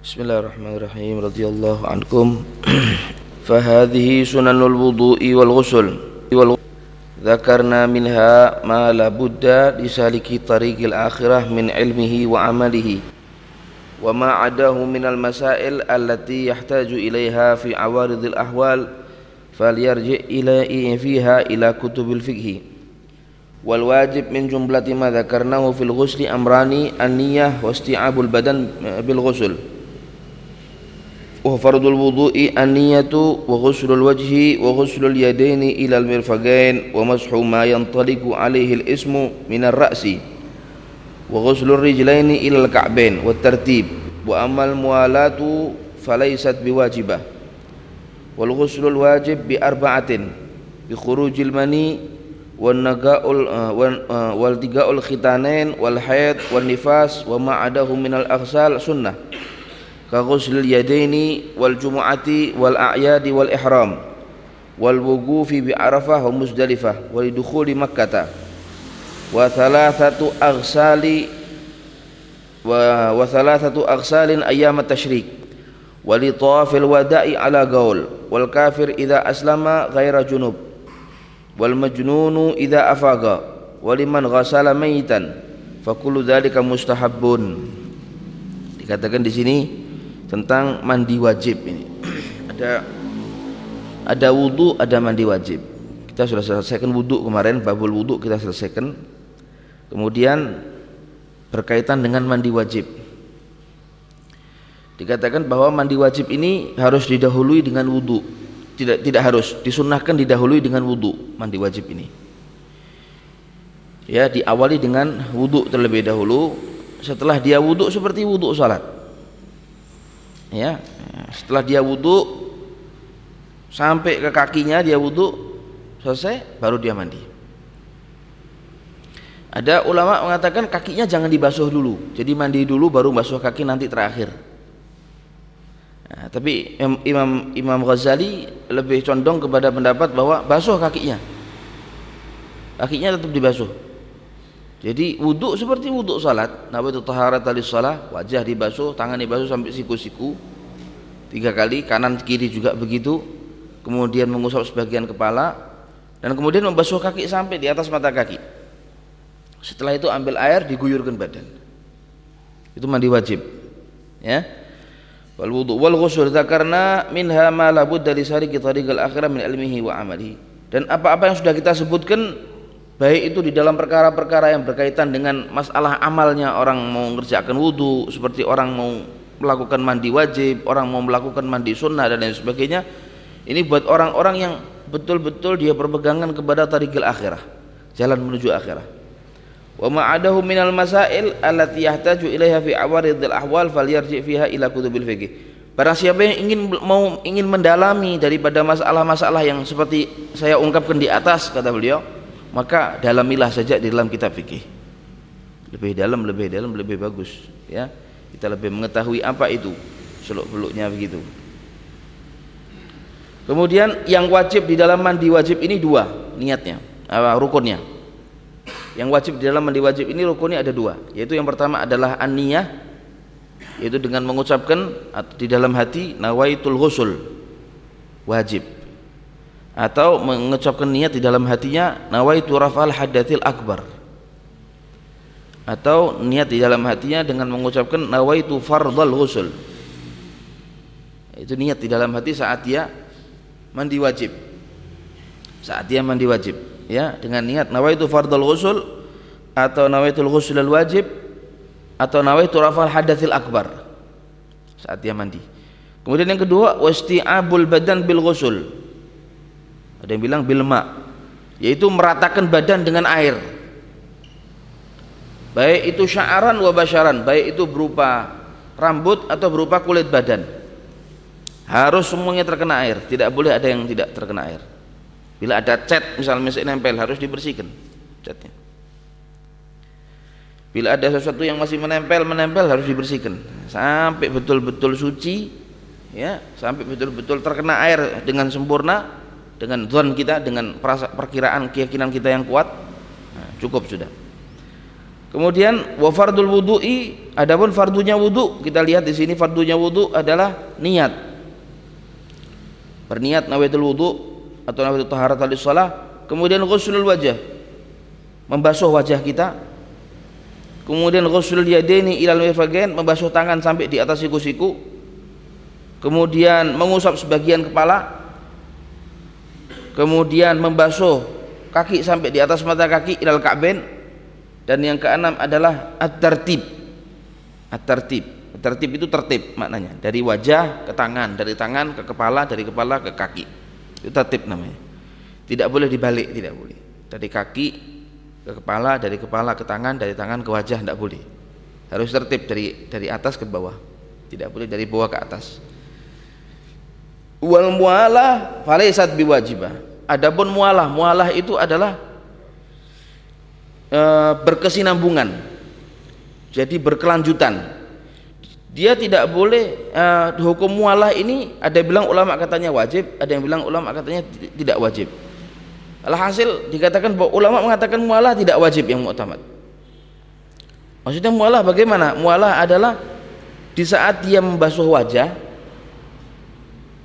بسم الله الرحمن الرحيم رضي الله عنكم فهذه سنن الوضوء والغسل ذكرنا منها ما لا بد لسالك طريق الآخرة من علمه وعمله وما عداه من المسائل التي يحتاج إليها في عوارض الأحوال فليرجع إلى فيها إلى كتب الفقه والواجب من جملة ما ذكرناه في الغسل أمران النية واستيعاب البدن بالغسل وفرض الوضوء النية وغسل الوجه وغسل اليدين إلى المرفقين ومسح ما ينطلق عليه الإسم من الرأس وغسل الرجلين إلى الكعبين والترتيب. وأما الموالاة فليست بواجبة. والغسل الواجب بأربعة بخروج المني والنقاء والتقاء الختانين والحيض والنفاس وما عداه من الأغسال ka ghuslil yadaini wal jumu'ati wal a'yadi wal ihram wal wuqufi bi Makkah. Wa thalathatu aghsali wa wa thalathatu aghsalin ala gaul wal kafir aslama ghaira junub wal majnunu idza afaga wa liman ghasala dikatakan di sini tentang mandi wajib ini. Ada ada wudhu ada mandi wajib. Kita sudah selesaikan wudhu kemarin babul wudhu kita selesaikan. Kemudian berkaitan dengan mandi wajib. Dikatakan bahwa mandi wajib ini harus didahului dengan wudhu tidak tidak harus disunahkan didahului dengan wudhu mandi wajib ini. Ya diawali dengan wudhu terlebih dahulu. Setelah dia wudhu seperti wudhu salat ya setelah dia wudhu sampai ke kakinya dia wudhu selesai baru dia mandi. Ada ulama mengatakan kakinya jangan dibasuh dulu. Jadi mandi dulu baru basuh kaki nanti terakhir. Nah, tapi Imam Imam Ghazali lebih condong kepada pendapat bahwa basuh kakinya. Kakinya tetap dibasuh jadi wudhu seperti wudhu salat. itu taharat alis salat, wajah dibasuh, tangan dibasuh sampai siku-siku. Tiga kali, kanan kiri juga begitu. Kemudian mengusap sebagian kepala dan kemudian membasuh kaki sampai di atas mata kaki. Setelah itu ambil air diguyurkan badan. Itu mandi wajib. Ya. Wal wudu wal ghusl karena minha ma labud dari sari kita akhirah min ilmihi wa amalihi. Dan apa-apa yang sudah kita sebutkan baik itu di dalam perkara-perkara yang berkaitan dengan masalah amalnya orang mau mengerjakan wudhu seperti orang mau melakukan mandi wajib orang mau melakukan mandi sunnah dan lain sebagainya ini buat orang-orang yang betul-betul dia berpegangan kepada tarikil akhirah jalan menuju akhirah. Wa ma'adahu minal masail allati yahtaju ilaiha fi awaridil ahwal falyarji fiha ila kutubil fiqh. Barang siapa yang ingin mau ingin mendalami daripada masalah-masalah yang seperti saya ungkapkan di atas kata beliau maka dalamilah saja di dalam kitab fikih. Lebih dalam lebih dalam lebih bagus ya. Kita lebih mengetahui apa itu seluk beluknya begitu. Kemudian yang wajib di dalam mandi wajib ini dua niatnya apa rukunnya. Yang wajib di dalam mandi wajib ini rukunnya ada dua. Yaitu yang pertama adalah an-niyah yaitu dengan mengucapkan di dalam hati nawaitul husul wajib atau mengucapkan niat di dalam hatinya nawaitu rafal hadatil akbar. Atau niat di dalam hatinya dengan mengucapkan nawaitu fardal ghusl. Itu niat di dalam hati saat dia mandi wajib. Saat dia mandi wajib ya dengan niat nawaitu fardal ghusl atau nawaitul ghusl al wajib atau nawaitu rafal hadatil akbar saat dia mandi. Kemudian yang kedua wasti'abul badan bil ghusl ada yang bilang bilma yaitu meratakan badan dengan air. Baik itu sya'aran wa basyaran baik itu berupa rambut atau berupa kulit badan. Harus semuanya terkena air tidak boleh ada yang tidak terkena air. Bila ada cat misalnya masih nempel harus dibersihkan catnya. Bila ada sesuatu yang masih menempel menempel harus dibersihkan. Sampai betul-betul suci ya sampai betul-betul terkena air dengan sempurna dengan zon kita dengan perkiraan keyakinan kita yang kuat nah, cukup sudah Kemudian wa fardul wudu'i adapun fardunya wudu kita lihat di sini fardunya wudu adalah niat. Berniat nawaitul wudu atau nawaitul taharat lis shalah, kemudian ghuslul wajah. Membasuh wajah kita. Kemudian ghuslul yadaini ilal mirfaqain, membasuh tangan sampai di atas siku-siku. Kemudian mengusap sebagian kepala. Kemudian membasuh kaki sampai di atas mata kaki ilal ka'bain. Dan yang keenam adalah at-tertib at-tertib tertib itu tertib maknanya. Dari wajah ke tangan dari tangan ke kepala dari kepala ke kaki. Itu tertib namanya. Tidak boleh dibalik tidak boleh. Dari kaki ke kepala dari kepala ke tangan dari tangan ke wajah tidak boleh. Harus tertib dari dari atas ke bawah. Tidak boleh dari bawah ke atas. Wal mualah falaisat biwajibah adapun mualah mualah itu adalah e, berkesinambungan jadi berkelanjutan. Dia tidak boleh e, hukum mualah ini ada yang bilang ulama katanya wajib ada yang bilang ulama katanya tidak wajib. Alhasil dikatakan bahwa ulama mengatakan mualah tidak wajib yang mu'tamad. Maksudnya mualah bagaimana? Mualah adalah di saat dia membasuh wajah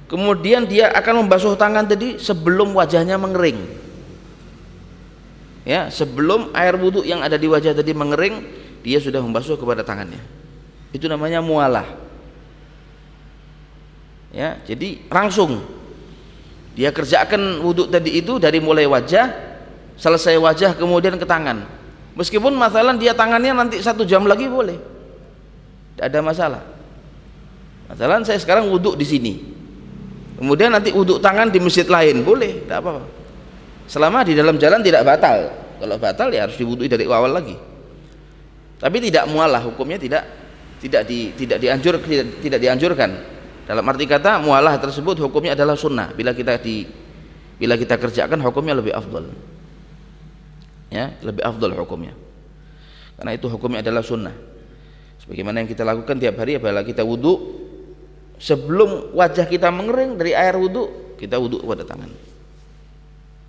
kemudian dia akan membasuh tangan tadi sebelum wajahnya mengering. Ya sebelum air wudhu yang ada di wajah tadi mengering dia sudah membasuh kepada tangannya. Itu namanya mualah. Ya jadi langsung. Dia kerjakan wudhu tadi itu dari mulai wajah selesai wajah kemudian ke tangan. Meskipun masalah dia tangannya nanti satu jam lagi boleh. Tidak ada masalah. Masalah saya sekarang wudhu di sini kemudian nanti wudhu tangan di masjid lain boleh tidak apa-apa. Selama di dalam jalan tidak batal. Kalau batal ya harus diwudui dari awal lagi. Tapi tidak mualah hukumnya tidak tidak di, tidak dianjur tidak, tidak dianjurkan. Dalam arti kata mualah tersebut hukumnya adalah sunnah. Bila kita di bila kita kerjakan hukumnya lebih afdol. Ya lebih afdol hukumnya. Karena itu hukumnya adalah sunnah. Sebagaimana yang kita lakukan tiap hari apabila kita wudhu sebelum wajah kita mengering dari air wudhu kita wudhu pada tangan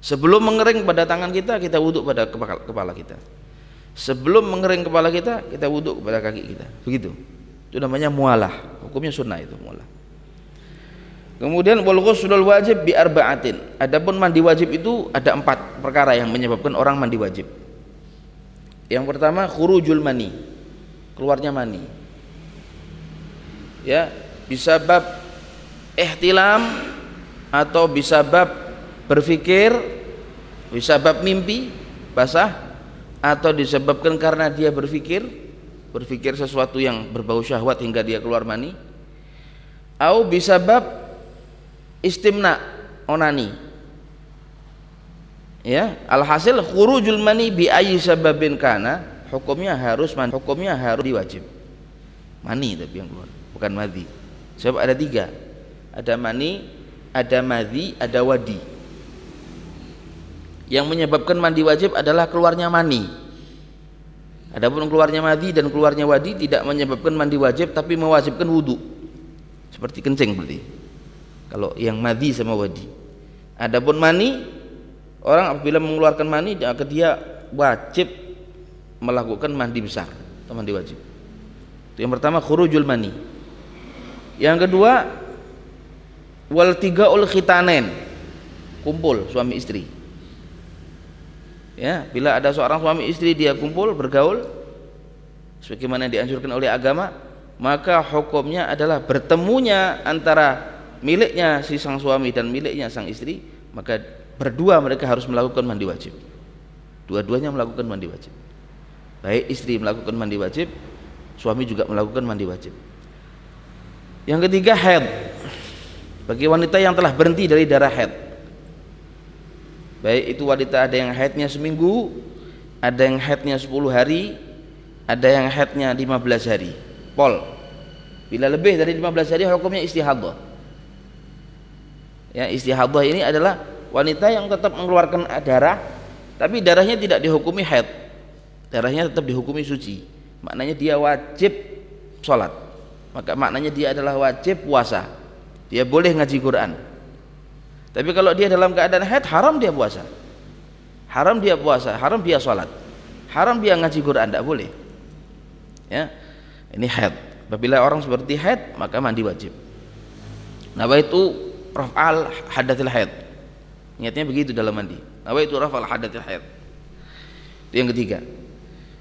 Sebelum mengering pada tangan kita, kita wuduk pada kepala kita. Sebelum mengering kepala kita, kita wuduk pada kaki kita. Begitu. Itu namanya mualah. Hukumnya sunnah itu mualah. Kemudian wal wajib bi arba'atin. Adapun mandi wajib itu ada empat perkara yang menyebabkan orang mandi wajib. Yang pertama khurujul mani. Keluarnya mani. Ya, bisa bab ihtilam atau bisa bab berpikir disebab mimpi basah atau disebabkan karena dia berpikir berpikir sesuatu yang berbau syahwat hingga dia keluar mani. Atau bisa bab istimna onani. Ya alhasil khurujul mani bi ayyi sababin kana hukumnya harus mani hukumnya harus diwajib. Mani tapi yang keluar bukan madi sebab ada tiga. Ada mani ada madi ada wadi. Yang menyebabkan mandi wajib adalah keluarnya mani. Adapun keluarnya madi dan keluarnya wadi tidak menyebabkan mandi wajib tapi mewajibkan wudhu seperti kencing berarti kalau yang madi sama wadi. Adapun mani orang apabila mengeluarkan mani dia wajib melakukan mandi besar atau mandi wajib. Yang pertama khurujul mani yang kedua wal tiga ul khitanen kumpul suami istri. Ya bila ada seorang suami istri dia kumpul bergaul sebagaimana dianjurkan oleh agama maka hukumnya adalah bertemunya antara miliknya si sang suami dan miliknya sang istri maka berdua mereka harus melakukan mandi wajib. Dua-duanya melakukan mandi wajib. Baik istri melakukan mandi wajib suami juga melakukan mandi wajib yang ketiga haid bagi wanita yang telah berhenti dari darah haid baik itu wanita ada yang haidnya seminggu ada yang haidnya 10 hari ada yang haidnya 15 hari. Pol. Bila lebih dari 15 hari hukumnya istihadah. Ya istihadah ini adalah wanita yang tetap mengeluarkan darah tapi darahnya tidak dihukumi haid darahnya tetap dihukumi suci. Maknanya dia wajib sholat maka maknanya dia adalah wajib puasa. Dia boleh ngaji Quran. Tapi kalau dia dalam keadaan haid haram dia puasa. Haram dia puasa, haram dia sholat. haram dia ngaji Quran tidak boleh. Ya ini haid. Apabila orang seperti haid maka mandi wajib. Nah itu raf'al hadatil haid? Niatnya begitu dalam mandi. Nah itu raf'al hadatil haid? Itu yang ketiga.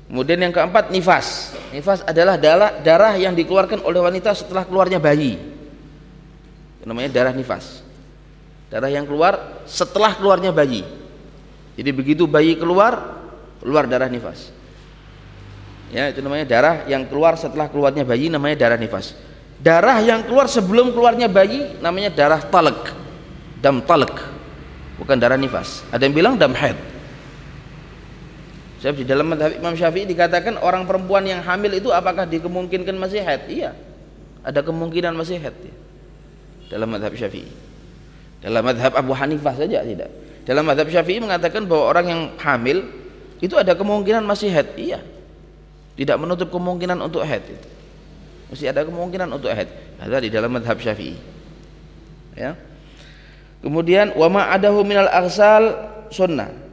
Kemudian yang keempat nifas nifas adalah darah, yang dikeluarkan oleh wanita setelah keluarnya bayi. Namanya darah nifas. Darah yang keluar setelah keluarnya bayi. Jadi begitu bayi keluar keluar darah nifas. Ya itu namanya darah yang keluar setelah keluarnya bayi namanya darah nifas. Darah yang keluar sebelum keluarnya bayi namanya darah talak. Dam talak bukan darah nifas. Ada yang bilang dam haid Sebab di dalam madhab Imam Syafi'i dikatakan orang perempuan yang hamil itu apakah dikemungkinkan masih haid? Iya. Ada kemungkinan masih haid ya. Dalam madhab Syafi'i. Dalam madhab Abu Hanifah saja tidak. Dalam madhab Syafi'i mengatakan bahwa orang yang hamil itu ada kemungkinan masih haid. Iya. Tidak menutup kemungkinan untuk haid itu. Mesti ada kemungkinan untuk haid. Ada di dalam madhab Syafi'i. Ya. Kemudian wama adahu minal arsal sunnah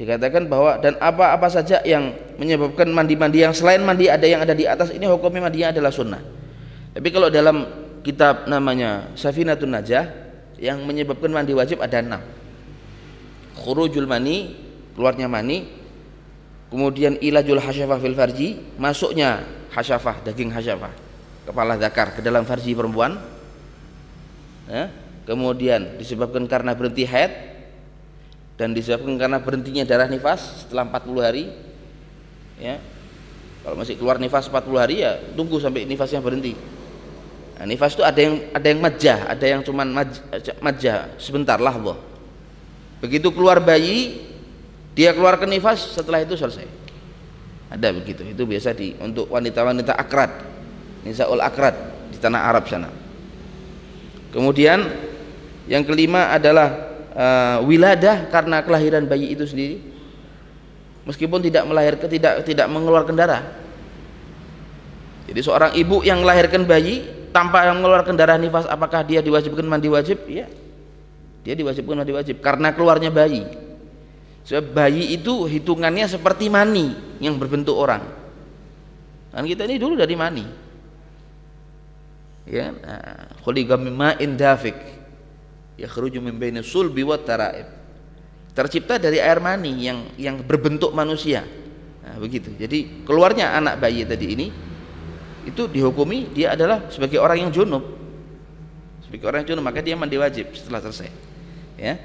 dikatakan bahwa dan apa-apa saja yang menyebabkan mandi-mandi yang selain mandi ada yang ada di atas ini hukumnya mandinya adalah sunnah tapi kalau dalam kitab namanya Safinatun Najah yang menyebabkan mandi wajib ada enam khurujul mani keluarnya mani kemudian ilajul hasyafah fil farji masuknya hasyafah daging hasyafah kepala zakar ke dalam farji perempuan ya. kemudian disebabkan karena berhenti haid dan disebabkan karena berhentinya darah nifas setelah 40 hari ya. Kalau masih keluar nifas 40 hari ya tunggu sampai nifasnya berhenti. Nah, nifas itu ada yang ada yang majah ada yang cuman majah. Sebentar lah Allah begitu keluar bayi dia keluarkan nifas setelah itu selesai. Ada begitu. Itu biasa di untuk wanita-wanita akrat nisaul akrat di tanah Arab sana. Kemudian yang kelima adalah uh, wiladah karena kelahiran bayi itu sendiri. Meskipun tidak melahirkan tidak tidak mengeluarkan darah. Jadi seorang ibu yang melahirkan bayi tanpa mengeluarkan darah nifas apakah dia diwajibkan mandi wajib? Iya. Dia diwajibkan mandi wajib karena keluarnya bayi. Sebab bayi itu hitungannya seperti mani yang berbentuk orang. Kan kita ini dulu dari mani. Ya nah, khuliqa mimma indafik yakhruju min baini sulbi taraib. Tercipta dari air mani yang yang berbentuk manusia. Nah, begitu. Jadi keluarnya anak bayi tadi ini itu dihukumi dia adalah sebagai orang yang junub. Sebagai orang yang junub maka dia mandi wajib setelah selesai. Ya.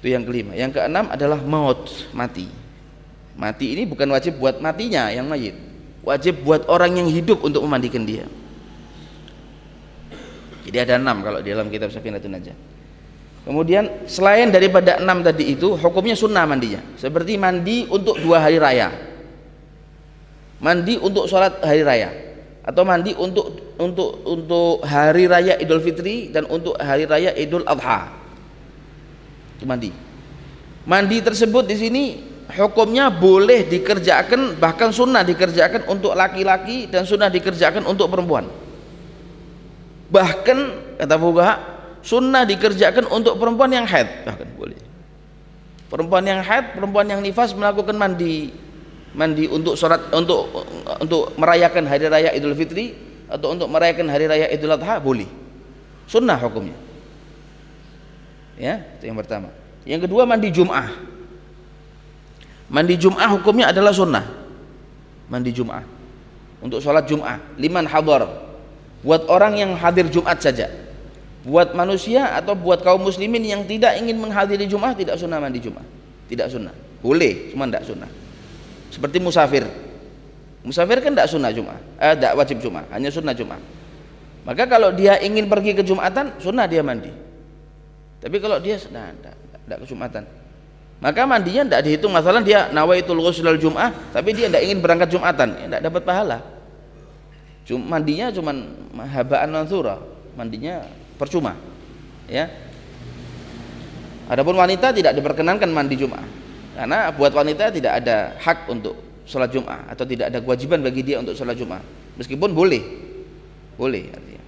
Itu yang kelima. Yang keenam adalah maut mati. Mati ini bukan wajib buat matinya yang mayit. Wajib buat orang yang hidup untuk memandikan dia jadi ada enam kalau di dalam kitab Safinatun Najah. Kemudian selain daripada enam tadi itu hukumnya sunnah mandinya. Seperti mandi untuk dua hari raya. Mandi untuk sholat hari raya atau mandi untuk untuk untuk hari raya Idul Fitri dan untuk hari raya Idul Adha. Itu mandi. Mandi tersebut di sini hukumnya boleh dikerjakan bahkan sunnah dikerjakan untuk laki-laki dan sunnah dikerjakan untuk perempuan bahkan kata fuqaha sunnah dikerjakan untuk perempuan yang haid. Bahkan boleh. Perempuan yang haid perempuan yang nifas melakukan mandi. Mandi untuk sholat untuk untuk merayakan hari raya Idul Fitri atau untuk merayakan hari raya Idul Adha boleh. Sunnah hukumnya. Ya itu yang pertama. Yang kedua mandi Jum'ah. Mandi Jum'ah hukumnya adalah sunnah. Mandi Jum'ah. Untuk sholat Jum'ah. Liman hadar buat orang yang hadir Jumat saja. Buat manusia atau buat kaum muslimin yang tidak ingin menghadiri Jumat tidak sunnah mandi Jumat. Tidak sunnah. Boleh cuma tidak sunnah. Seperti musafir. Musafir kan tidak sunnah Jumat. Eh, tidak wajib Jumat. Hanya sunnah Jumat. Maka kalau dia ingin pergi ke Jumatan sunnah dia mandi. Tapi kalau dia nah, tidak, tidak ke Jumatan. Maka mandinya tidak dihitung. Masalah dia nawaitul ghusl Jum'ah tapi dia tidak ingin berangkat Jumatan. Tidak dapat pahala Cuma mandinya cuman habaan mansura, mandinya percuma. Ya. Adapun wanita tidak diperkenankan mandi Jumat. Karena buat wanita tidak ada hak untuk sholat Jumat atau tidak ada kewajiban bagi dia untuk sholat Jumat. Meskipun boleh. Boleh artinya.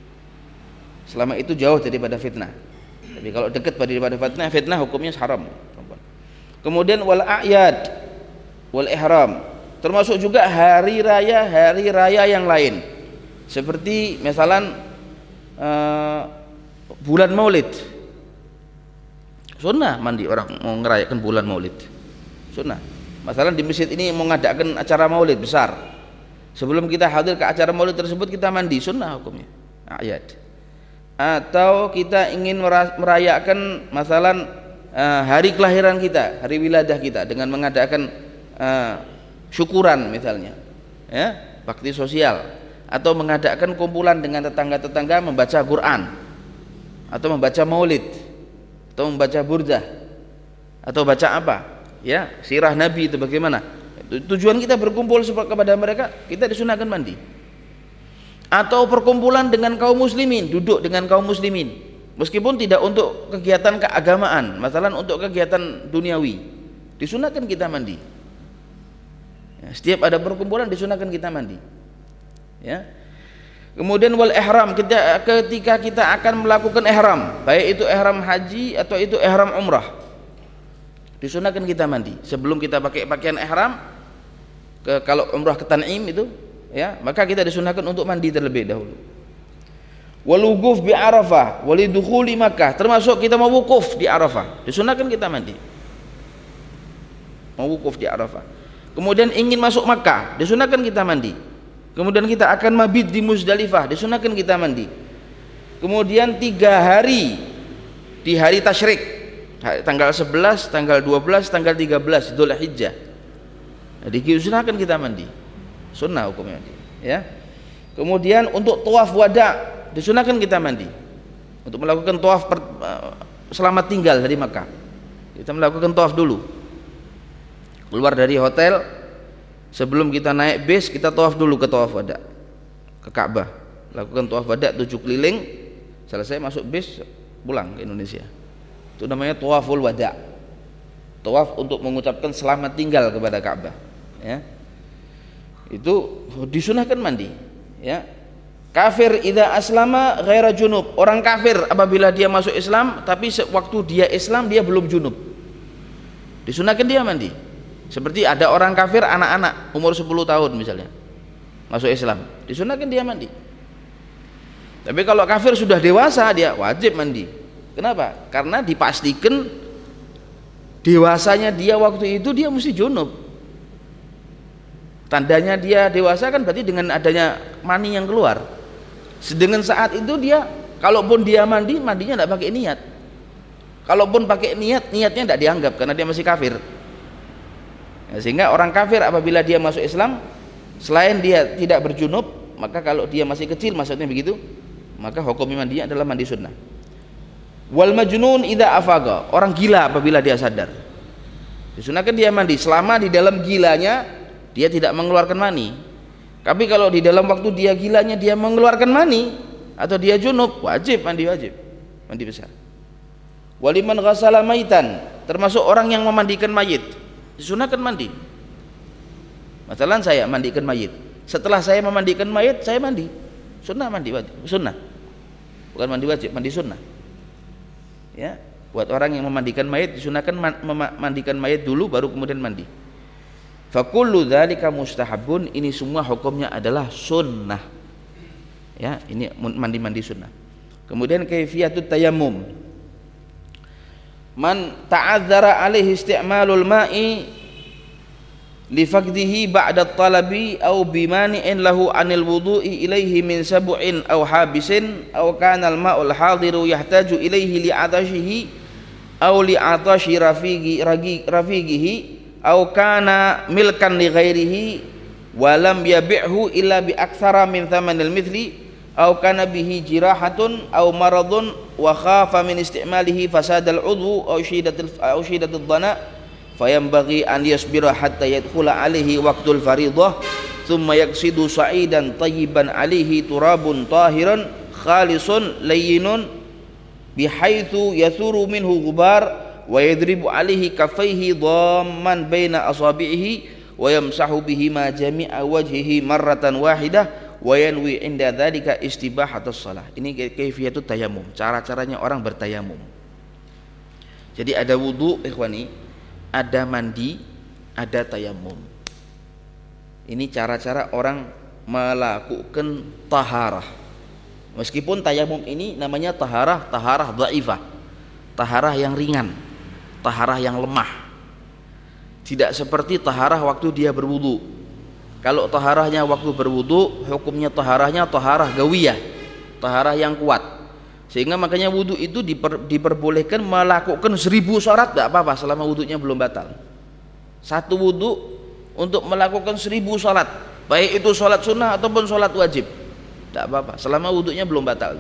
Selama itu jauh daripada fitnah. Tapi kalau dekat daripada fitnah, fitnah hukumnya haram. Kemudian wal ayat wal ihram termasuk juga hari raya hari raya yang lain seperti misalan uh, bulan maulid. Sunnah mandi orang mau ngerayakan bulan maulid. Sunnah. Masalah di masjid ini mau ngadakan acara maulid besar. Sebelum kita hadir ke acara maulid tersebut kita mandi. Sunnah hukumnya. Ayat. Atau kita ingin merayakan masalah uh, hari kelahiran kita hari wiladah kita dengan mengadakan uh, syukuran misalnya. Ya bakti sosial atau mengadakan kumpulan dengan tetangga-tetangga membaca Quran. Atau membaca maulid. Atau membaca burdah. Atau baca apa? Ya sirah nabi itu bagaimana? Tujuan kita berkumpul kepada mereka kita disunahkan mandi. Atau perkumpulan dengan kaum muslimin duduk dengan kaum muslimin. Meskipun tidak untuk kegiatan keagamaan masalah untuk kegiatan duniawi. Disunahkan kita mandi. Ya, setiap ada perkumpulan disunahkan kita mandi. Ya. Kemudian wal ihram kita ketika kita akan melakukan ihram, baik itu ihram haji atau itu ihram umrah. Disunahkan kita mandi sebelum kita pakai pakaian ihram ke kalau umrah ke Tan'im itu ya, maka kita disunahkan untuk mandi terlebih dahulu. Waluguf bi Arafah, walidukhuli Makkah, termasuk kita mau wukuf di Arafah. Disunahkan kita mandi. Mau wukuf di Arafah kemudian ingin masuk Makkah disunahkan kita mandi kemudian kita akan mabit di Muzdalifah disunahkan kita mandi. Kemudian tiga hari di hari tasyrik. Tanggal 11, tanggal 12, tanggal 13 Dhul Hijjah jadi disunahkan kita mandi. Sunnah hukumnya ya. Kemudian untuk tawaf wada disunahkan kita mandi. Untuk melakukan tawaf eh, selamat tinggal dari Makkah. Kita melakukan tawaf dulu. Keluar dari hotel sebelum kita naik bis kita tawaf dulu ke tawaf wada ke Ka'bah. Lakukan tawaf wada tujuh keliling selesai masuk bis pulang ke Indonesia. Itu namanya tawaful wada. Tawaf untuk mengucapkan selamat tinggal kepada Ka'bah ya. Itu disunahkan mandi ya. Kafir ida aslama ghaira junub. Orang kafir apabila dia masuk Islam tapi waktu dia Islam dia belum junub. Disunahkan dia mandi seperti ada orang kafir anak-anak umur 10 tahun misalnya masuk Islam, disunahkan dia mandi. Tapi kalau kafir sudah dewasa dia wajib mandi. Kenapa? Karena dipastikan dewasanya dia waktu itu dia mesti junub. Tandanya dia dewasa kan berarti dengan adanya mani yang keluar. Sedangkan saat itu dia kalaupun dia mandi, mandinya tidak pakai niat. Kalaupun pakai niat, niatnya tidak dianggap karena dia masih kafir ya, sehingga orang kafir apabila dia masuk Islam selain dia tidak berjunub maka kalau dia masih kecil maksudnya begitu maka hukum mandinya adalah mandi sunnah. Wal majnun idza afaga. Orang gila apabila dia sadar. Disunahkan dia mandi. Selama di dalam gilanya dia tidak mengeluarkan mani. Tapi kalau di dalam waktu dia gilanya dia mengeluarkan mani atau dia junub wajib mandi wajib. Mandi besar. Waliman ghasala maitan. Termasuk orang yang memandikan mayit disunahkan mandi. Masalah saya mandikan mayit. Setelah saya memandikan mayit saya mandi. Sunnah mandi wajib. Sunnah. Bukan mandi wajib mandi sunnah. Ya buat orang yang memandikan mayit disunahkan memandikan mayit dulu baru kemudian mandi. Fakullu dzalika mustahabun ini semua hukumnya adalah sunnah. Ya ini mandi-mandi sunnah. Kemudian kaifiyatut tayammum man ta'adzara alaihi isti'malul ma'i li faqdihi ba'da talabi aw bimani'in lahu anil wudu'i ilaihi min sab'in aw habisin aw kana al ma'ul hadiru yahtaju ilaihi li atashihi aw li atashi rafigi rafigihi aw kana milkan li ghairihi wa lam yabi'hu illa bi aktsara min thamanil mithli aw kana bihi jirahatun aw maradun wa khafa min istimalihi fasadal udhu aw syidatil aw syidatil dhana fayanbaghi an yasbira hatta yadkhula alaihi waqtul faridah thumma yaksidu sa'idan tayyiban alaihi turabun tahiran khalisun layyinun bihaitsu yathuru minhu ghubar wa yadribu alaihi kaffaihi dhamman baina asabi'ihi wa yamsahu bihima jami'a wajhihi marratan wahidah wa yanwi inda dzalika istibahatus shalah. Ini kaifiyatut tayamum, cara-caranya orang bertayamum. Jadi ada wudu ikhwani, ada mandi, ada tayamum. Ini cara-cara orang melakukan taharah. Meskipun tayamum ini namanya taharah, taharah dhaifah. Taharah yang ringan, taharah yang lemah. Tidak seperti taharah waktu dia berwudu. Kalau taharahnya waktu berwudu, hukumnya taharahnya taharah gawiyah, taharah yang kuat. Sehingga makanya wudu itu diper, diperbolehkan melakukan seribu sholat tidak apa-apa selama wudunya belum batal. Satu wudu untuk melakukan seribu sholat, baik itu sholat sunnah ataupun sholat wajib, tidak apa-apa selama wudunya belum batal.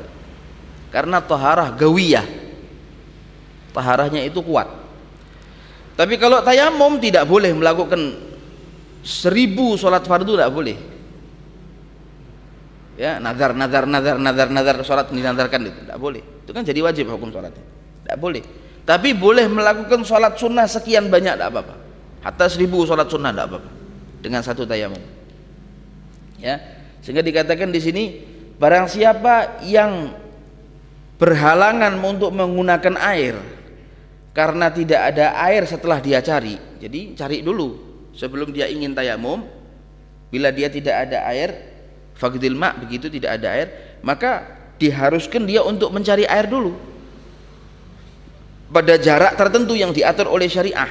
Karena taharah gawiyah, taharahnya itu kuat. Tapi kalau tayamum tidak boleh melakukan seribu sholat fardu tidak boleh. Ya, nazar, nazar, nazar, nazar, nazar sholat dinazarkan itu tidak boleh. Itu kan jadi wajib hukum sholatnya. Tidak boleh. Tapi boleh melakukan sholat sunnah sekian banyak tidak apa-apa. Hatta seribu sholat sunnah tidak apa-apa dengan satu tayamum. Ya, sehingga dikatakan di sini barang siapa yang berhalangan untuk menggunakan air karena tidak ada air setelah dia cari jadi cari dulu sebelum dia ingin tayamum bila dia tidak ada air fagdil ma begitu tidak ada air maka diharuskan dia untuk mencari air dulu. Pada jarak tertentu yang diatur oleh syariah.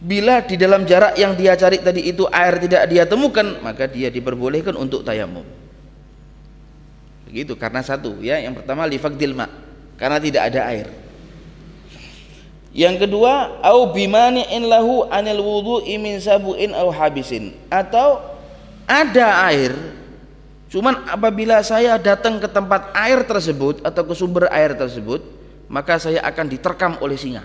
Bila di dalam jarak yang dia cari tadi itu air tidak dia temukan maka dia diperbolehkan untuk tayamum. Begitu karena satu ya. Yang pertama li fagdil ma karena tidak ada air yang kedua, au bimani'in lahu anil wudu'i min sabu'in au habisin. Atau ada air, cuman apabila saya datang ke tempat air tersebut atau ke sumber air tersebut, maka saya akan diterkam oleh singa.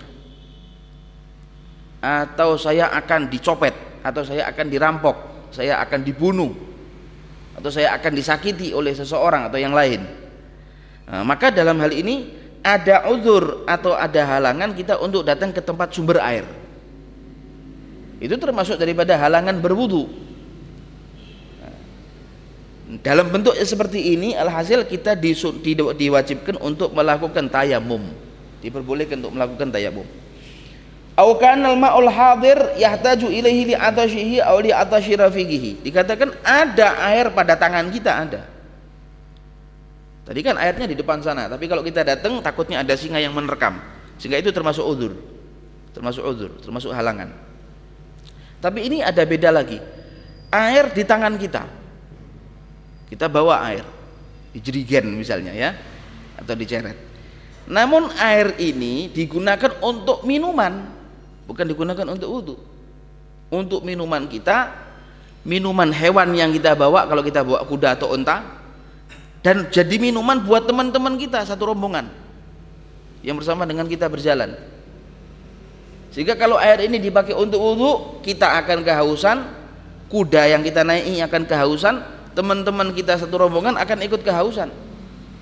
Atau saya akan dicopet, atau saya akan dirampok, saya akan dibunuh, atau saya akan disakiti oleh seseorang atau yang lain. Nah, maka dalam hal ini ada uzur atau ada halangan kita untuk datang ke tempat sumber air. Itu termasuk daripada halangan berwudu. Dalam bentuk seperti ini alhasil kita di, di, diwajibkan untuk melakukan tayamum. Diperbolehkan untuk melakukan tayamum. Au hadir yahtaju atashihi aw li dikatakan ada air pada tangan kita ada Tadi kan airnya di depan sana, tapi kalau kita datang takutnya ada singa yang menerkam. Sehingga itu termasuk udur. Termasuk udur, termasuk halangan. Tapi ini ada beda lagi. Air di tangan kita. Kita bawa air di jerigen misalnya ya atau di ceret. Namun air ini digunakan untuk minuman, bukan digunakan untuk wudhu. Untuk minuman kita, minuman hewan yang kita bawa kalau kita bawa kuda atau unta, dan jadi minuman buat teman-teman kita satu rombongan. Yang bersama dengan kita berjalan. Sehingga kalau air ini dipakai untuk wudhu kita akan kehausan. Kuda yang kita naiki akan kehausan. Teman-teman kita satu rombongan akan ikut kehausan.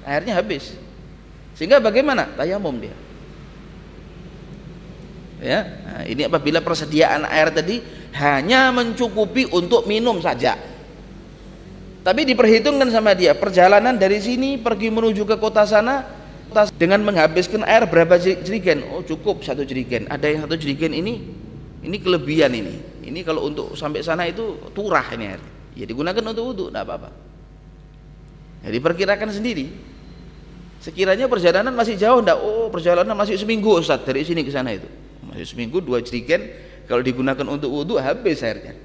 Airnya habis. Sehingga bagaimana? Tayamum dia. Ya nah, ini apabila persediaan air tadi hanya mencukupi untuk minum saja tapi diperhitungkan sama dia perjalanan dari sini pergi menuju ke kota sana dengan menghabiskan air berapa jerigen? Oh cukup satu jerigen. Ada yang satu jerigen ini ini kelebihan ini. Ini kalau untuk sampai sana itu turah ini air. Ya digunakan untuk wudhu tidak apa-apa. Ya diperkirakan sendiri. Sekiranya perjalanan masih jauh enggak. Oh perjalanan masih seminggu Ustaz dari sini ke sana itu. Masih seminggu dua jerigen. Kalau digunakan untuk wudhu habis airnya.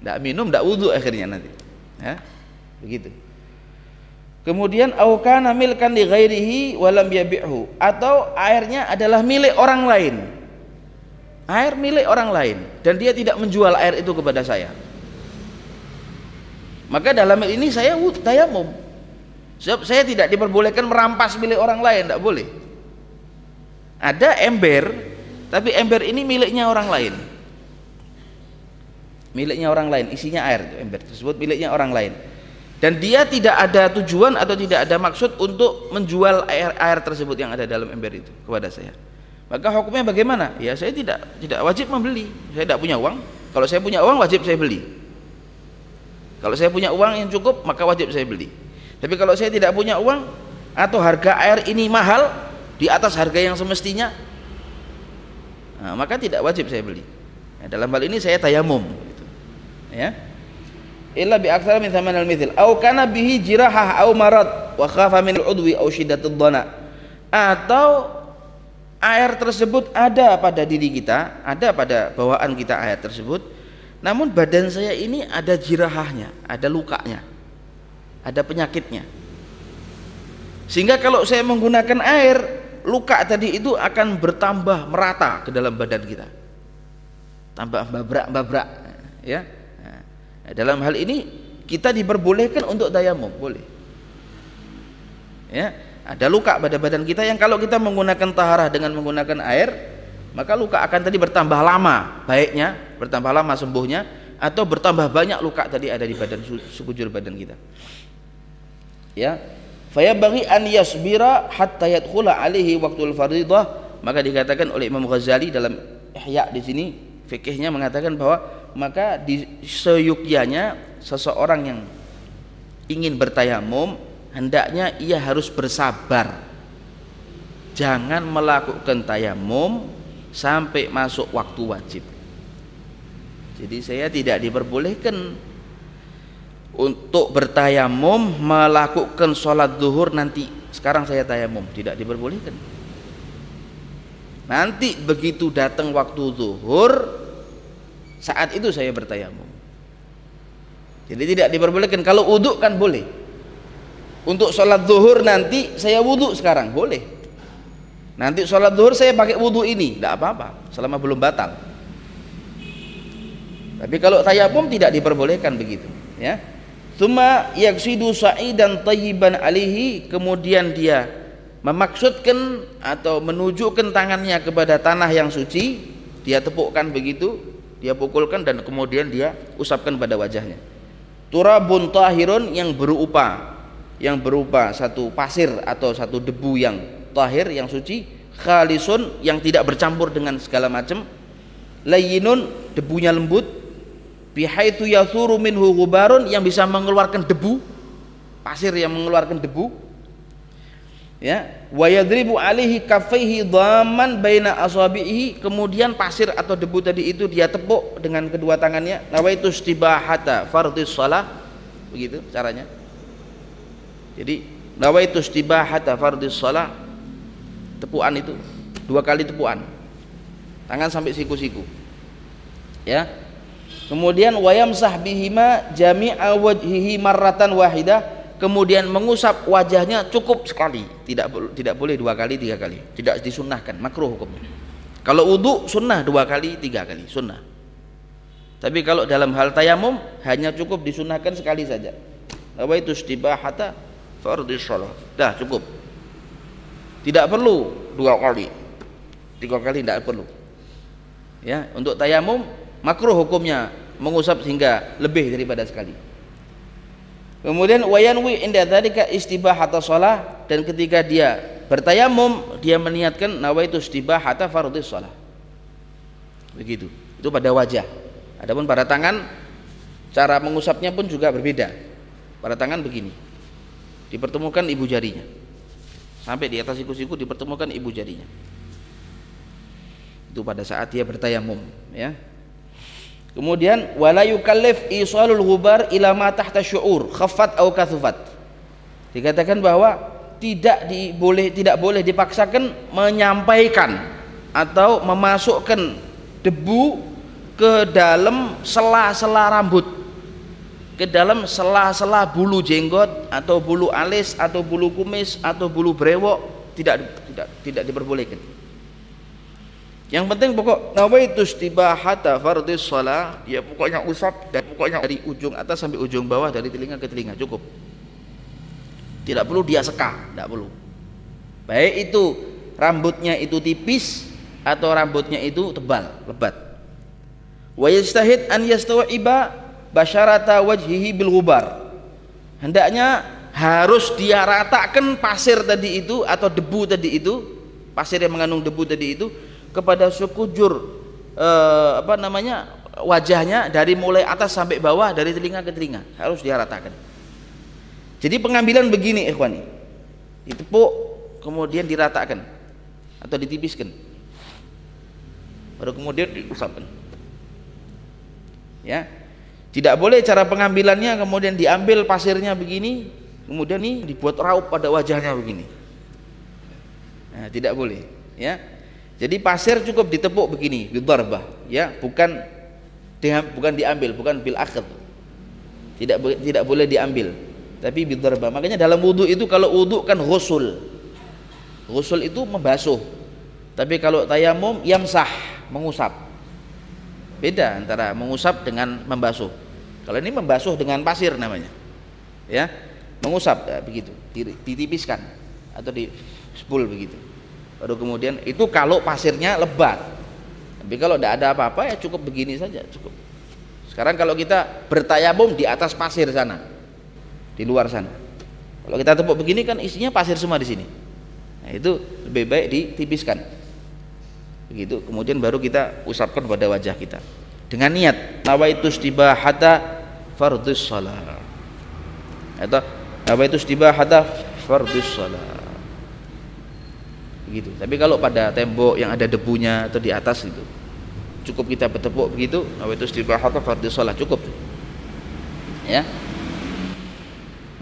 Tidak minum tidak wudhu akhirnya nanti ya? Begitu. Kemudian aukana milkan li ghairihi walam yabi'hu. Atau airnya adalah milik orang lain. Air milik orang lain. Dan dia tidak menjual air itu kepada saya. Maka dalam ini saya tayamum sebab saya tidak diperbolehkan merampas milik orang lain. Tidak boleh. Ada ember tapi ember ini miliknya orang lain miliknya orang lain isinya air ember tersebut miliknya orang lain. Dan dia tidak ada tujuan atau tidak ada maksud untuk menjual air air tersebut yang ada dalam ember itu kepada saya. Maka hukumnya bagaimana? Ya saya tidak tidak wajib membeli. Saya tidak punya uang. Kalau saya punya uang wajib saya beli. Kalau saya punya uang yang cukup maka wajib saya beli. Tapi kalau saya tidak punya uang atau harga air ini mahal di atas harga yang semestinya nah, maka tidak wajib saya beli. Nah, dalam hal ini saya tayamum ya. Illa bi aktsara min thamanil mithil. Au kana bihi jirahah au marad wa khafa min al-udwi au shiddatud dhana atau air tersebut ada pada diri kita ada pada bawaan kita air tersebut namun badan saya ini ada jirahahnya ada lukanya ada penyakitnya. Sehingga kalau saya menggunakan air luka tadi itu akan bertambah merata ke dalam badan kita. Tambah babrak-babrak ya nah, dalam hal ini kita diperbolehkan untuk tayamum boleh. Ya ada luka pada badan kita yang kalau kita menggunakan taharah dengan menggunakan air maka luka akan tadi bertambah lama baiknya bertambah lama sembuhnya atau bertambah banyak luka tadi ada di badan sekujur badan kita. Ya bagi an yasbira hatta yadkhula alaihi waqtul fardhah maka dikatakan oleh Imam Ghazali dalam Ihya di sini fikihnya mengatakan bahwa maka di seyukyanya seseorang yang ingin bertayamum hendaknya ia harus bersabar. Jangan melakukan tayamum sampai masuk waktu wajib. Jadi saya tidak diperbolehkan untuk bertayamum melakukan sholat zuhur nanti. Sekarang saya tayamum tidak diperbolehkan. Nanti begitu datang waktu zuhur saat itu saya bertayamum. Jadi tidak diperbolehkan. Kalau wudhu kan boleh. Untuk sholat zuhur nanti saya wudhu sekarang boleh. Nanti sholat zuhur saya pakai wudhu ini. Tidak apa-apa selama belum batal. Tapi kalau tayamum tidak diperbolehkan begitu ya. Tuma yaksidu sa'idan tayyiban alihi kemudian dia memaksudkan atau menunjukkan tangannya kepada tanah yang suci dia tepukkan begitu dia pukulkan dan kemudian dia usapkan pada wajahnya. Turabun tahirun yang berupa yang berupa satu pasir atau satu debu yang tahir yang suci khalisun yang tidak bercampur dengan segala macam layinun debunya lembut bihaitu yasuru minhu gubarun yang bisa mengeluarkan debu pasir yang mengeluarkan debu ya. Wa yadribu alaihi kaffaihi dhaman baina asabihi kemudian pasir atau debu tadi itu dia tepuk dengan kedua tangannya. Nawaitu istibahata fardhis shalah. Begitu caranya. Jadi nawaitu istibahata fardhis shalah. Tepuan itu. Dua kali tepuan. Tangan sampai siku-siku. Ya. Kemudian wayamsah bihima jami'a wajhihi marratan wahidah kemudian mengusap wajahnya cukup sekali. Tidak tidak boleh dua kali tiga kali. Tidak disunahkan makruh hukumnya. Kalau wudhu sunnah dua kali tiga kali sunnah. Tapi kalau dalam hal tayamum hanya cukup disunahkan sekali saja. Itu? Istibahata fardhi shalah. Dah cukup. Tidak perlu dua kali. Tiga kali tidak perlu. Ya untuk tayamum makruh hukumnya mengusap sehingga lebih daripada sekali Kemudian wayanwi inda dzalika istibahata shalah dan ketika dia bertayamum dia meniatkan nawaitu istibahata fardhis shalah. Begitu. Itu pada wajah. Adapun pada tangan cara mengusapnya pun juga berbeda. Pada tangan begini. Dipertemukan ibu jarinya. Sampai di atas siku-siku dipertemukan ibu jarinya. Itu pada saat dia bertayamum, ya. Kemudian wala yukallif isalul ghubar ila ma tahta syu'ur, khaffat au kathufat. Dikatakan bahwa tidak diboleh tidak boleh dipaksakan menyampaikan atau memasukkan debu ke dalam sela-sela rambut. Ke dalam sela-sela bulu jenggot atau bulu alis atau bulu kumis atau bulu brewok tidak tidak tidak diperbolehkan yang penting pokok nawaitu istibahata fardhis shalah, ya pokoknya usap dan pokoknya dari ujung atas sampai ujung bawah dari telinga ke telinga cukup. Tidak perlu dia seka, tidak perlu. Baik itu rambutnya itu tipis atau rambutnya itu tebal, lebat. Wa yastahid an yastawiba basyarata wajhihi bil ghubar. Hendaknya harus dia ratakan pasir tadi itu atau debu tadi itu, pasir yang mengandung debu tadi itu kepada sekujur eh, apa namanya wajahnya dari mulai atas sampai bawah dari telinga ke telinga harus diratakan jadi pengambilan begini ikhwani. Ditepuk kemudian diratakan atau ditipiskan. Baru kemudian diusapkan. Ya. Tidak boleh cara pengambilannya kemudian diambil pasirnya begini kemudian ini dibuat raup pada wajahnya begini. Nah, tidak boleh ya jadi pasir cukup ditepuk begini bidarbah ya. Bukan bukan diambil bukan bil akhir. Tidak tidak boleh diambil tapi bidarbah. Makanya dalam wudhu itu kalau wudhu kan ghusul. Ghusul itu membasuh. Tapi kalau tayamum yamsah mengusap. Beda antara mengusap dengan membasuh. Kalau ini membasuh dengan pasir namanya ya. Mengusap ya, begitu ditipiskan atau di spool begitu baru kemudian itu kalau pasirnya lebat. Tapi kalau tidak ada apa-apa ya cukup begini saja cukup. Sekarang kalau kita bertayamum di atas pasir sana di luar sana. Kalau kita tepuk begini kan isinya pasir semua di sini. Nah itu lebih baik ditipiskan. Begitu. Kemudian baru kita usapkan pada wajah kita. Dengan niat nawaitu istibahata fardhus shalah. Atau nawaitu istibahata fardhus shalah begitu tapi kalau pada tembok yang ada debunya atau di atas itu cukup kita bertepuk begitu nawaitu istibahata fardhu shalah cukup. Ya.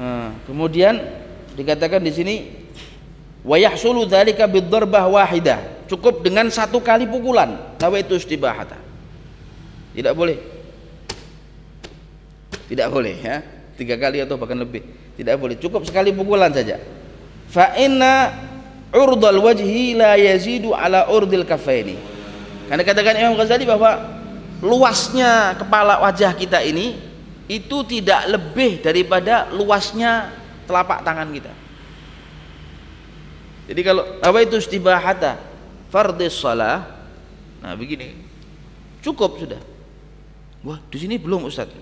Nah, kemudian dikatakan di sini wa yahsulu dzalika bidzarbah wahidah cukup dengan satu kali pukulan nawaitu istibahata tidak boleh. Tidak boleh ya. Tiga kali atau bahkan lebih. Tidak boleh. Cukup sekali pukulan saja. Fa inna urdal wajhi la yazidu ala urdil kafaini. Karena katakan Imam Ghazali bahwa luasnya kepala wajah kita ini itu tidak lebih daripada luasnya telapak tangan kita. Jadi kalau apa itu istibahata? Fardis salah nah begini. Cukup sudah. Wah di sini belum Ustaz.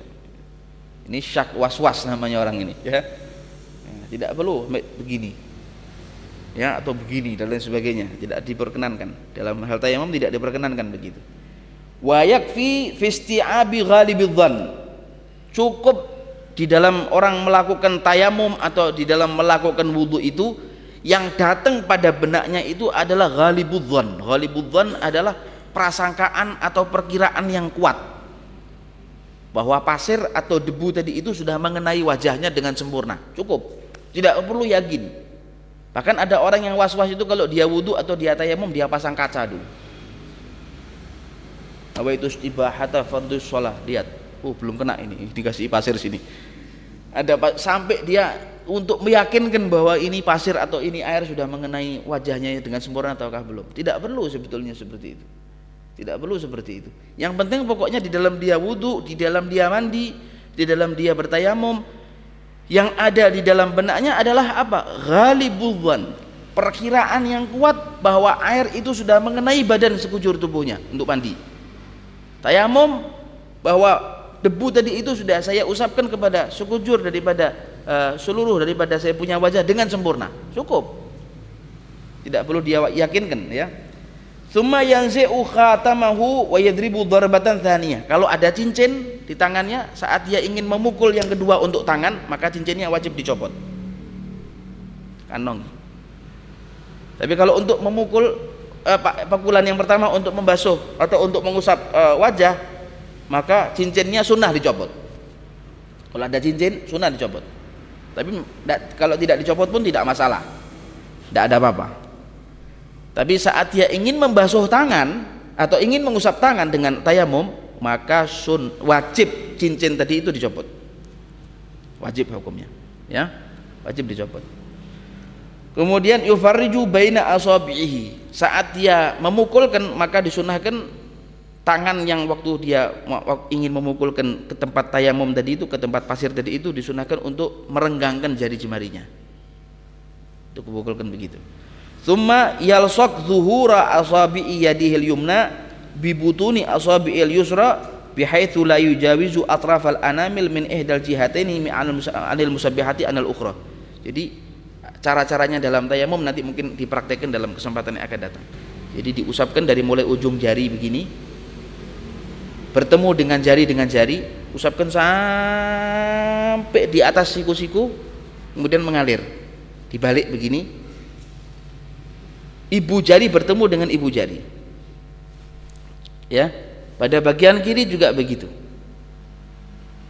Ini syak was-was namanya orang ini ya. Nah, tidak perlu begini ya atau begini dan lain sebagainya. Tidak diperkenankan. Dalam hal tayamum tidak diperkenankan begitu. Wa yakfi fi isti'abi ghalibidzan cukup di dalam orang melakukan tayamum atau di dalam melakukan wudhu itu yang datang pada benaknya itu adalah ghalibudzan ghalibudzan adalah prasangkaan atau perkiraan yang kuat. Bahwa pasir atau debu tadi itu sudah mengenai wajahnya dengan sempurna. Cukup. Tidak perlu yakin Bahkan ada orang yang was-was itu kalau dia wudhu atau dia tayamum dia pasang kaca dulu. Apa itu istibahata fardus sholah lihat. Oh belum kena ini dikasih pasir sini. Ada sampai dia untuk meyakinkan bahwa ini pasir atau ini air sudah mengenai wajahnya dengan sempurna ataukah belum. Tidak perlu sebetulnya seperti itu. Tidak perlu seperti itu. Yang penting pokoknya di dalam dia wudhu, di dalam dia mandi, di dalam dia bertayamum, yang ada di dalam benaknya adalah apa? Ghalibudhan perkiraan yang kuat bahwa air itu sudah mengenai badan sekujur tubuhnya untuk mandi. Tayamum bahwa debu tadi itu sudah saya usapkan kepada sekujur daripada uh, seluruh daripada saya punya wajah dengan sempurna. Cukup. Tidak perlu dia yakinkan ya Summa yanzi'u khatamahu wa yadribu darbatan thaniyah. Kalau ada cincin di tangannya saat dia ingin memukul yang kedua untuk tangan, maka cincinnya wajib dicopot. Kanong. Tapi kalau untuk memukul eh, pukulan yang pertama untuk membasuh atau untuk mengusap eh, wajah, maka cincinnya sunnah dicopot. Kalau ada cincin, sunnah dicopot. Tapi kalau tidak dicopot pun tidak masalah. Tidak ada apa-apa. Tapi saat dia ingin membasuh tangan atau ingin mengusap tangan dengan tayamum, maka sun wajib cincin tadi itu dicopot. Wajib hukumnya, ya. Wajib dicopot. Kemudian yufarriju baina asabihi. Saat dia memukulkan maka disunahkan tangan yang waktu dia ingin memukulkan ke tempat tayamum tadi itu ke tempat pasir tadi itu disunahkan untuk merenggangkan jari jemarinya. Untuk memukulkan begitu. Thumma yalsaq zuhura asabi'i yadihil yumna bibutuni asabi'il yusra bihaitsu la yujawizu atrafal anamil min ihdal jihataini anil musabbihati anil ukhra. Jadi cara-caranya dalam tayamum nanti mungkin dipraktekkan dalam kesempatan yang akan datang. Jadi diusapkan dari mulai ujung jari begini bertemu dengan jari dengan jari, usapkan sampai di atas siku-siku kemudian mengalir. Dibalik begini ibu jari bertemu dengan ibu jari. Ya pada bagian kiri juga begitu.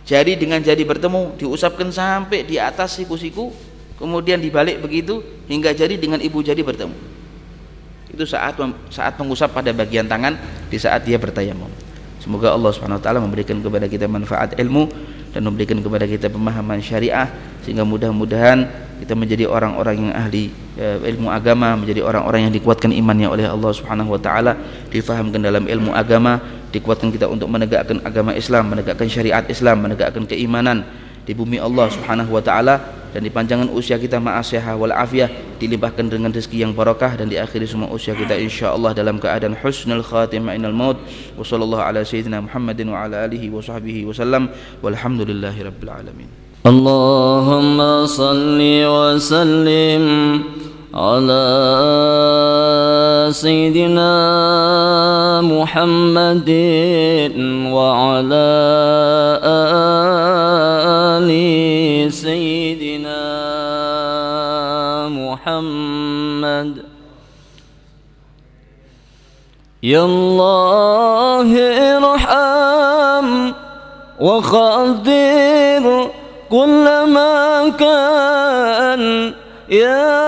Jari dengan jari bertemu diusapkan sampai di atas siku-siku kemudian dibalik begitu hingga jari dengan ibu jari bertemu. Itu saat saat mengusap pada bagian tangan di saat dia bertayamum. Semoga Allah Subhanahu wa taala memberikan kepada kita manfaat ilmu dan memberikan kepada kita pemahaman syariah sehingga mudah-mudahan kita menjadi orang-orang yang ahli eh, ilmu agama menjadi orang-orang yang dikuatkan imannya oleh Allah Subhanahu wa taala difahamkan dalam ilmu agama dikuatkan kita untuk menegakkan agama Islam menegakkan syariat Islam menegakkan keimanan di bumi Allah Subhanahu wa taala dan dipanjangkan usia kita ma'asyah wal afiyah dilimpahkan dengan rezeki yang barakah dan diakhiri semua usia kita insyaallah dalam keadaan husnul khatimah inal maut. Wa sallallahu ala sayyidina Muhammadin wa ala alihi wa sahbihi wasallam alamin Salli wa sallim على سيدنا محمد وعلى آل سيدنا محمد. يا الله ارحم وخذر كل ما كان يا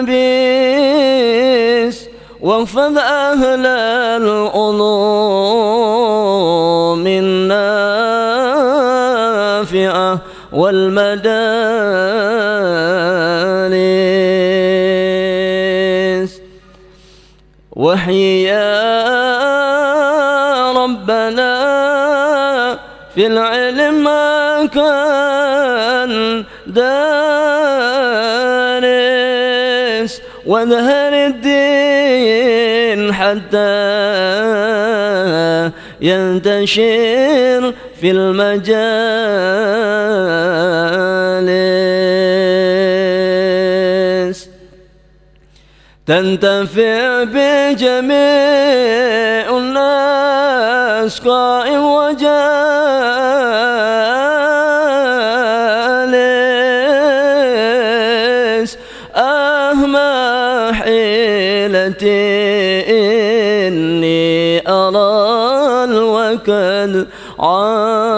بيس واغفظ أهل العلوم النافعة والمدارس. وحي في العلم ما كان دارس وانهر الدين حتى ينتشر في المجالس. تنتفع بجميع الوكد عابس.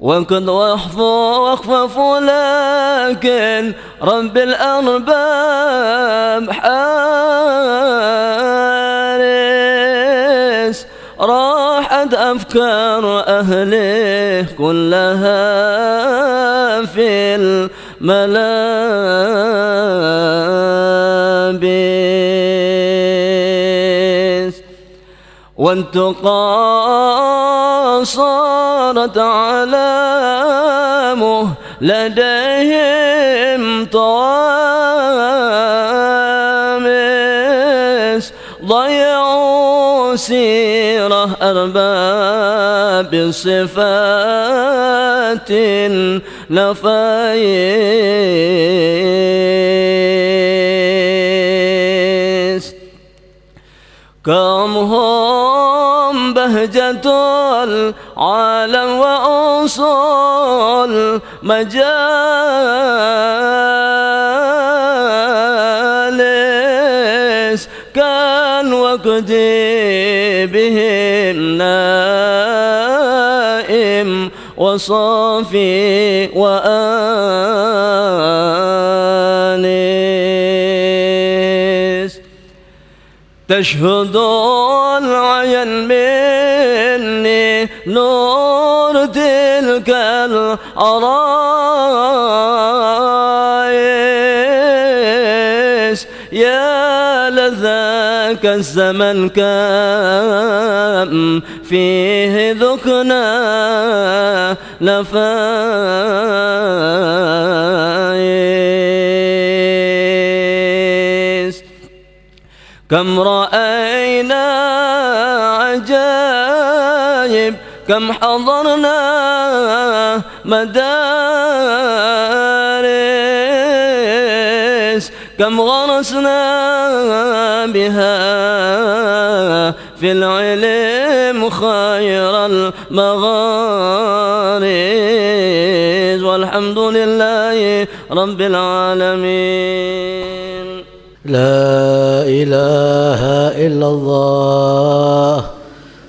وقد وأخفف لكن رب الأرباب حارس. راحت أفكار أهله كلها في الملابس والتقى صارت علامه لديهم طوامس. ضيعوا سيرة أرباب الصفات نفايس. كم هم بهجة العالم وأصول مجالس كان وقتي بهم نائم وصافي وآنس تشهد العين مني نور تلك العرايس يا لذاك الزمن كم فيه ذقنا نفايس كم رأينا كم حضرنا مدارس كم غرسنا بها في العلم خير المغارز والحمد لله رب العالمين. لا إله إلا الله.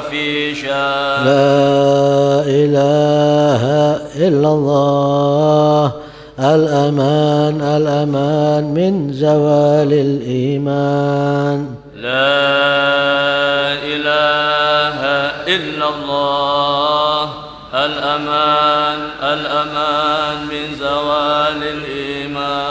في شان لا إله إلا الله. الأمان الأمان من زوال الإيمان. لا إله إلا الله. الأمان الأمان من زوال الإيمان.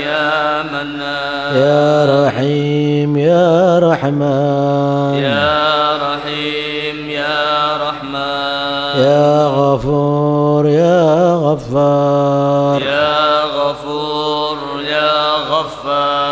يا منان. يا رحيم يا رحمن. يا رحيم يا رحمن. يا غفور يا غفار. يا غفور يا غفار.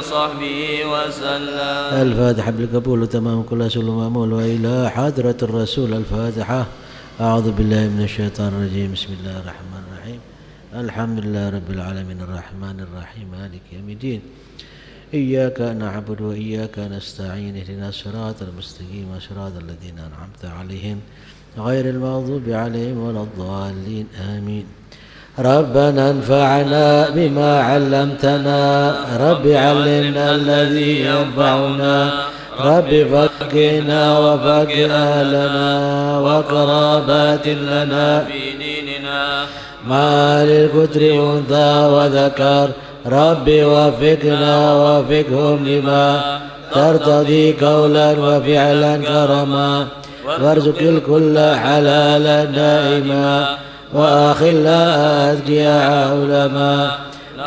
وصحبه وسلم. الفاتحة بالقبول وتمام كل سل مأمول وإلى حضرة الرسول الفاتحة. أعوذ بالله من الشيطان الرجيم. بسم الله الرحمن الرحيم. الحمد لله رب العالمين. الرحمن الرحيم. مالك يوم الدين. إياك نعبد وإياك نستعين. اهدنا الصراط المستقيم. صراط الذين أنعمت عليهم غير المغضوب عليهم ولا الضالين. آمين. ربنا انفعنا بما علمتنا. رب علمنا الذي ينفعنا. رب فقنا وفق أهلنا. وقرابات لنا. في ديننا. ما للكتر أنثى وذكر. رب وفقنا وفقهم لما ترتضي قولا وفعلا كرما. وارزق الكل حلالا دائما. وآخلا أذكياء علما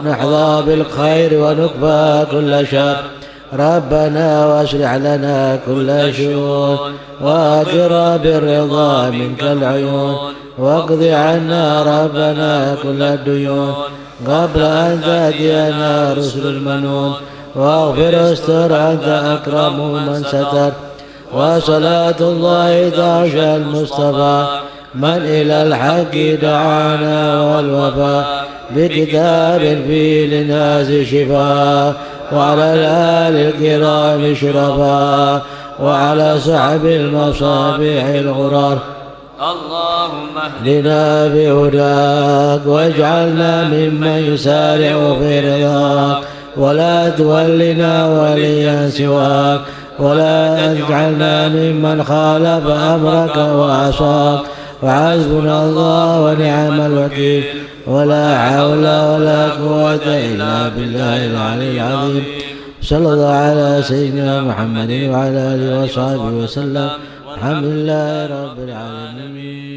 نحظى بالخير ونكفى كل شر. ربنا وأصلح لنا كل شؤون. وأجر بالرضا منك العيون. واقض عنا ربنا كل الديون. قبل أن تأتينا رسل المنون. واغفر استر أنت أكرم من ستر. وصلاة الله تعشى المصطفى. من إلى الحق دعانا والوفاء بكتاب فيه للناس شفاء وعلى الآل الكرام شرفاء وعلى صحب المصابيح الغرار. اللهم اهدنا بهداك واجعلنا ممن يسارع في رضاك. ولا تولنا وليا سواك. ولا تجعلنا ممن خالف أمرك وعصاك. وحسبنا الله ونعم الوكيل. ولا حول ولا قوة إلا بالله العلي العظيم. صلى الله على سيدنا محمد وعلى آله وصحبه وسلم. الحمد لله رب العالمين.